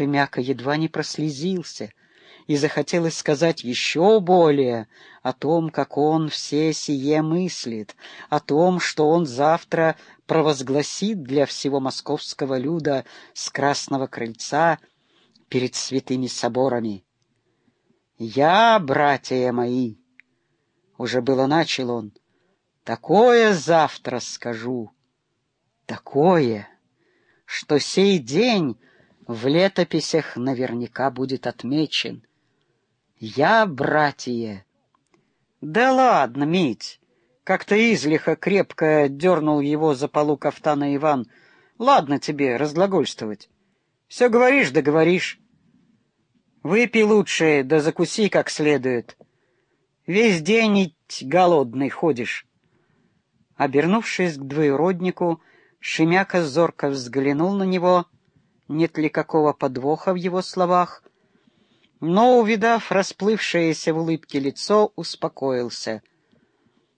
Шемяка едва не прослезился, и захотелось сказать еще более о том, как он все сие мыслит, о том, что он завтра провозгласит для всего московского люда с Красного Крыльца перед святыми соборами. «Я, братья мои!» — уже было начал он. «Такое завтра скажу, такое, что сей день в летописях наверняка будет отмечен. Я, братья...» «Да ладно, Мить!» Как-то излихо крепко дернул его за полу кафтана Иван. «Ладно тебе разглагольствовать. Все говоришь да говоришь. Выпей лучше, да закуси как следует. Весь день идь голодный ходишь». Обернувшись к двоюроднику, Шемяка зорко взглянул на него, нет ли какого подвоха в его словах, но, увидав расплывшееся в улыбке лицо, успокоился.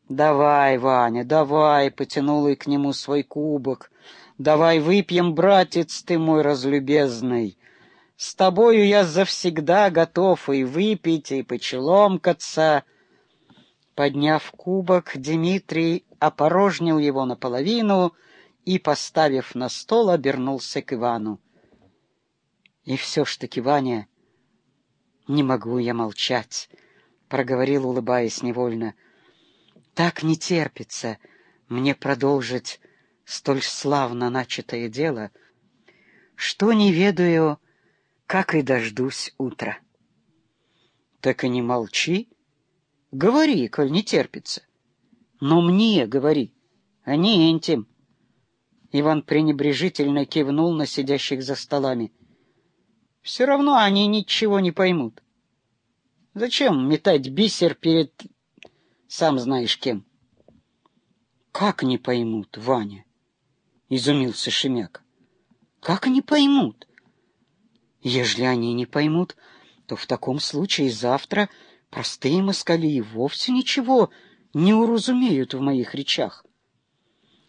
«Давай, Ваня, давай!» — потянул и к нему свой кубок. «Давай выпьем, братец ты мой разлюбезный!» С тобою я завсегда готов и выпить, и почеломкаться. Подняв кубок, Дмитрий опорожнил его наполовину и, поставив на стол, обернулся к Ивану. И все ж таки, Ваня, не могу я молчать, — проговорил, улыбаясь невольно. Так не терпится мне продолжить столь славно начатое дело, что не ведаю, как и дождусь утра. Так и не молчи. Говори, коль не терпится. Но мне говори, а не энтим. Иван пренебрежительно кивнул на сидящих за столами. Все равно они ничего не поймут. Зачем метать бисер перед... сам знаешь кем? Как не поймут, Ваня? Изумился Шемяк. Как они поймут? Ежели они не поймут, то в таком случае завтра простые москали и вовсе ничего не уразумеют в моих речах.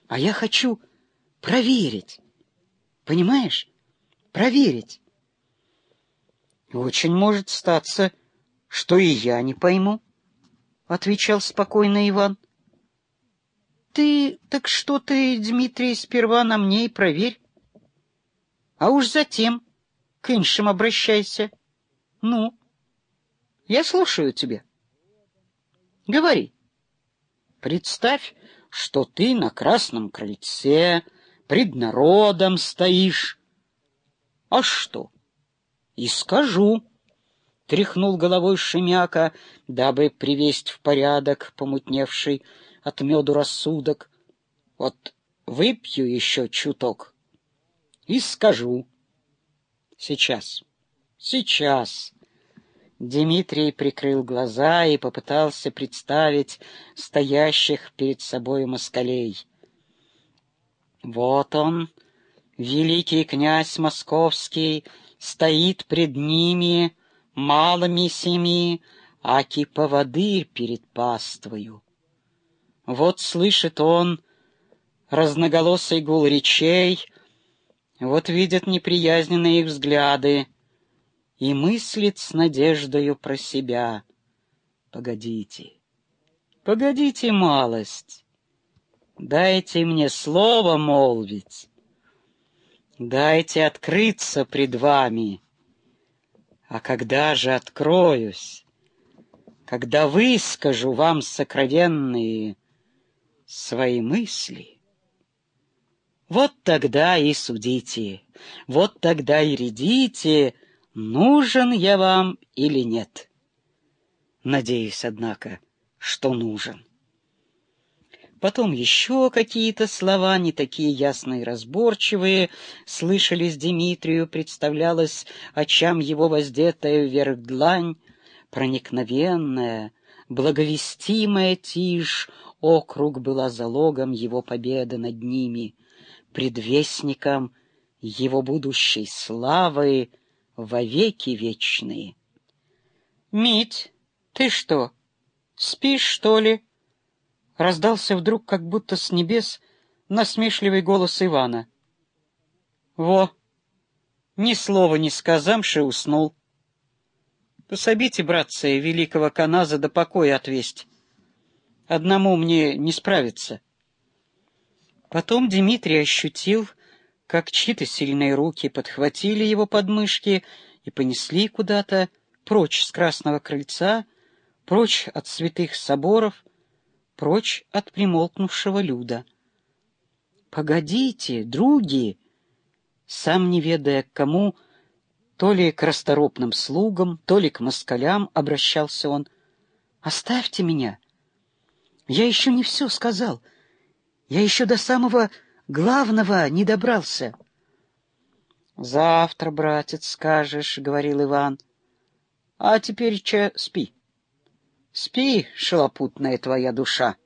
А я хочу проверить. Понимаешь? Проверить. Очень может статься, что и я не пойму, — отвечал спокойно Иван. Ты, так что ты, Дмитрий, сперва на мне и проверь. А уж затем к иншим обращайся. Ну, я слушаю тебя. Говори. Представь, что ты на красном крыльце пред народом стоишь. А что? И скажу. Тряхнул головой Шемяка, дабы привесть в порядок помутневший от меду рассудок. Вот выпью еще чуток и скажу. Сейчас. Сейчас. Дмитрий прикрыл глаза и попытался представить стоящих перед собой москалей. Вот он, великий князь московский, стоит пред ними, малыми семи, аки поводырь перед паствою. Вот слышит он разноголосый гул речей, вот видят неприязненные их взгляды и мыслит с надеждою про себя. Погодите, погодите малость, дайте мне слово молвить, дайте открыться пред вами. А когда же откроюсь, когда выскажу вам сокровенные свои мысли, вот тогда и судите, вот тогда и рядите, нужен я вам или нет. Надеюсь, однако, что нужен. Потом еще какие-то слова, не такие ясные и разборчивые, слышались Дмитрию, представлялась очам его воздетая вверх длань, проникновенная, благовестимая тишь, округ была залогом его победы над ними — предвестником его будущей славы во веки вечные. «Мить, ты что, спишь, что ли?» Раздался вдруг, как будто с небес, насмешливый голос Ивана. «Во! ни слова не сказамши, уснул. Пособите, братцы, великого Каназа до покоя отвесть. Одному мне не справиться. Потом Дмитрий ощутил, как чьи-то сильные руки подхватили его подмышки и понесли куда-то, прочь с Красного Крыльца, прочь от святых соборов, прочь от примолкнувшего люда. «Погодите, други!» Сам не ведая к кому, то ли к расторопным слугам, то ли к москалям обращался он. «Оставьте меня! Я еще не все сказал. Я еще до самого главного не добрался». «Завтра, братец, скажешь», — говорил Иван. «А теперь че спи. Спи, шалопутная твоя душа».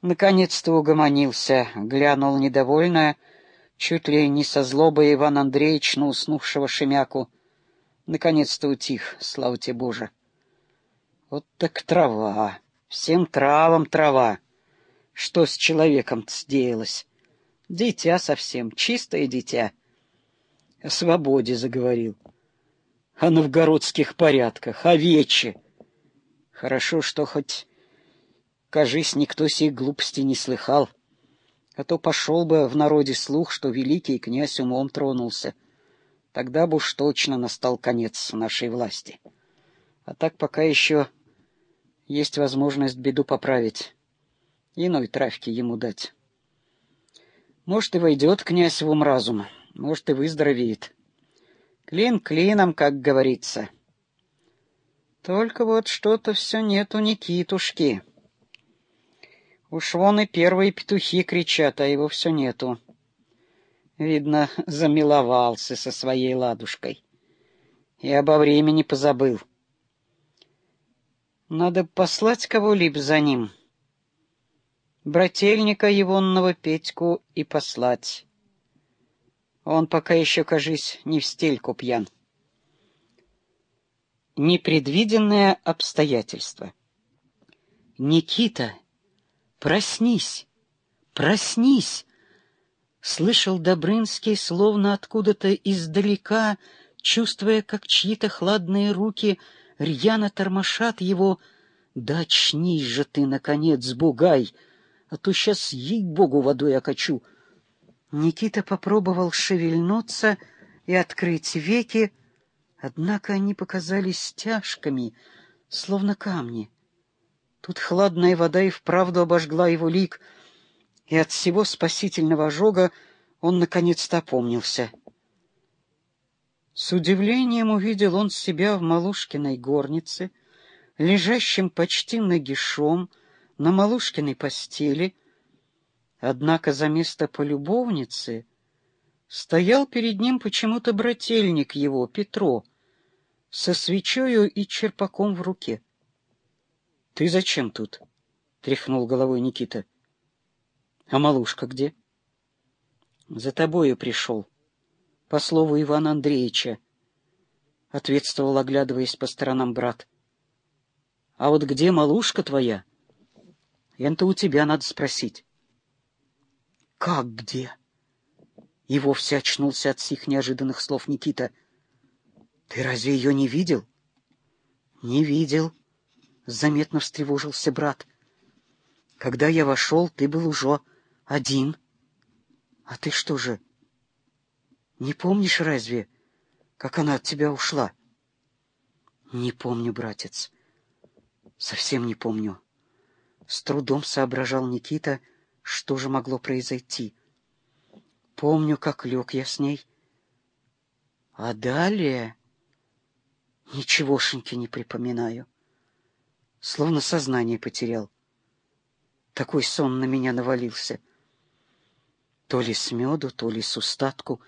Наконец-то угомонился, глянул недовольно, чуть ли не со злобой Иван Андреевич на уснувшего Шемяку. Наконец-то утих, слава тебе Боже. Вот так трава, всем травам трава. Что с человеком-то сделалось? Дитя совсем, чистое дитя. О свободе заговорил. О новгородских порядках, о вече. Хорошо, что хоть, кажись, никто сей глупости не слыхал. А то пошел бы в народе слух, что великий князь умом тронулся. Тогда бы уж точно настал конец нашей власти. А так пока еще есть возможность беду поправить. Иной травки ему дать. Может, и войдет князь в ум разум, может, и выздоровеет. Клин клином, как говорится. Только вот что-то все нету Никитушки. Уж вон и первые петухи кричат, а его все нету. Видно, замиловался со своей ладушкой. И обо времени позабыл. Надо послать кого-либо за ним брательника егонного Петьку и послать. Он пока еще, кажись, не в стельку пьян. Непредвиденное обстоятельство. «Никита, проснись! Проснись!» Слышал Добрынский, словно откуда-то издалека, чувствуя, как чьи-то хладные руки рьяно тормошат его. «Да очнись же ты, наконец, бугай!» а то сейчас, ей-богу, водой окачу. Никита попробовал шевельнуться и открыть веки, однако они показались тяжкими, словно камни. Тут хладная вода и вправду обожгла его лик, и от всего спасительного ожога он наконец-то опомнился. С удивлением увидел он себя в Малушкиной горнице, лежащим почти нагишом, на Малушкиной постели, однако за место полюбовницы стоял перед ним почему-то брательник его, Петро, со свечою и черпаком в руке. — Ты зачем тут? — тряхнул головой Никита. — А малушка где? — За тобою пришел, по слову Ивана Андреевича, — ответствовал, оглядываясь по сторонам брат. — А вот где малушка твоя? — это у тебя надо спросить. — Как где? И вовсе очнулся от сих неожиданных слов Никита. — Ты разве ее не видел? — Не видел. Заметно встревожился брат. — Когда я вошел, ты был уже один. А ты что же, не помнишь разве, как она от тебя ушла? — Не помню, братец. Совсем не помню. — с трудом соображал Никита, что же могло произойти. Помню, как лег я с ней. А далее... Ничегошеньки не припоминаю. Словно сознание потерял. Такой сон на меня навалился. То ли с меду, то ли с устатку,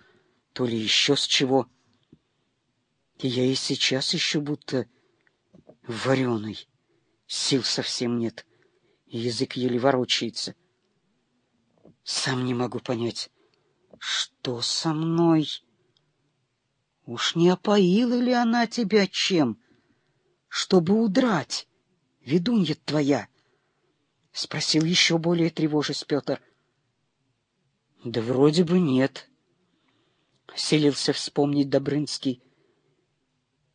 то ли еще с чего. И я и сейчас еще будто вареный. Сил совсем нет язык еле ворочается. Сам не могу понять, что со мной? Уж не опоила ли она тебя чем, чтобы удрать, ведунья твоя? — спросил еще более тревожась Петр. — Да вроде бы нет. Селился вспомнить Добрынский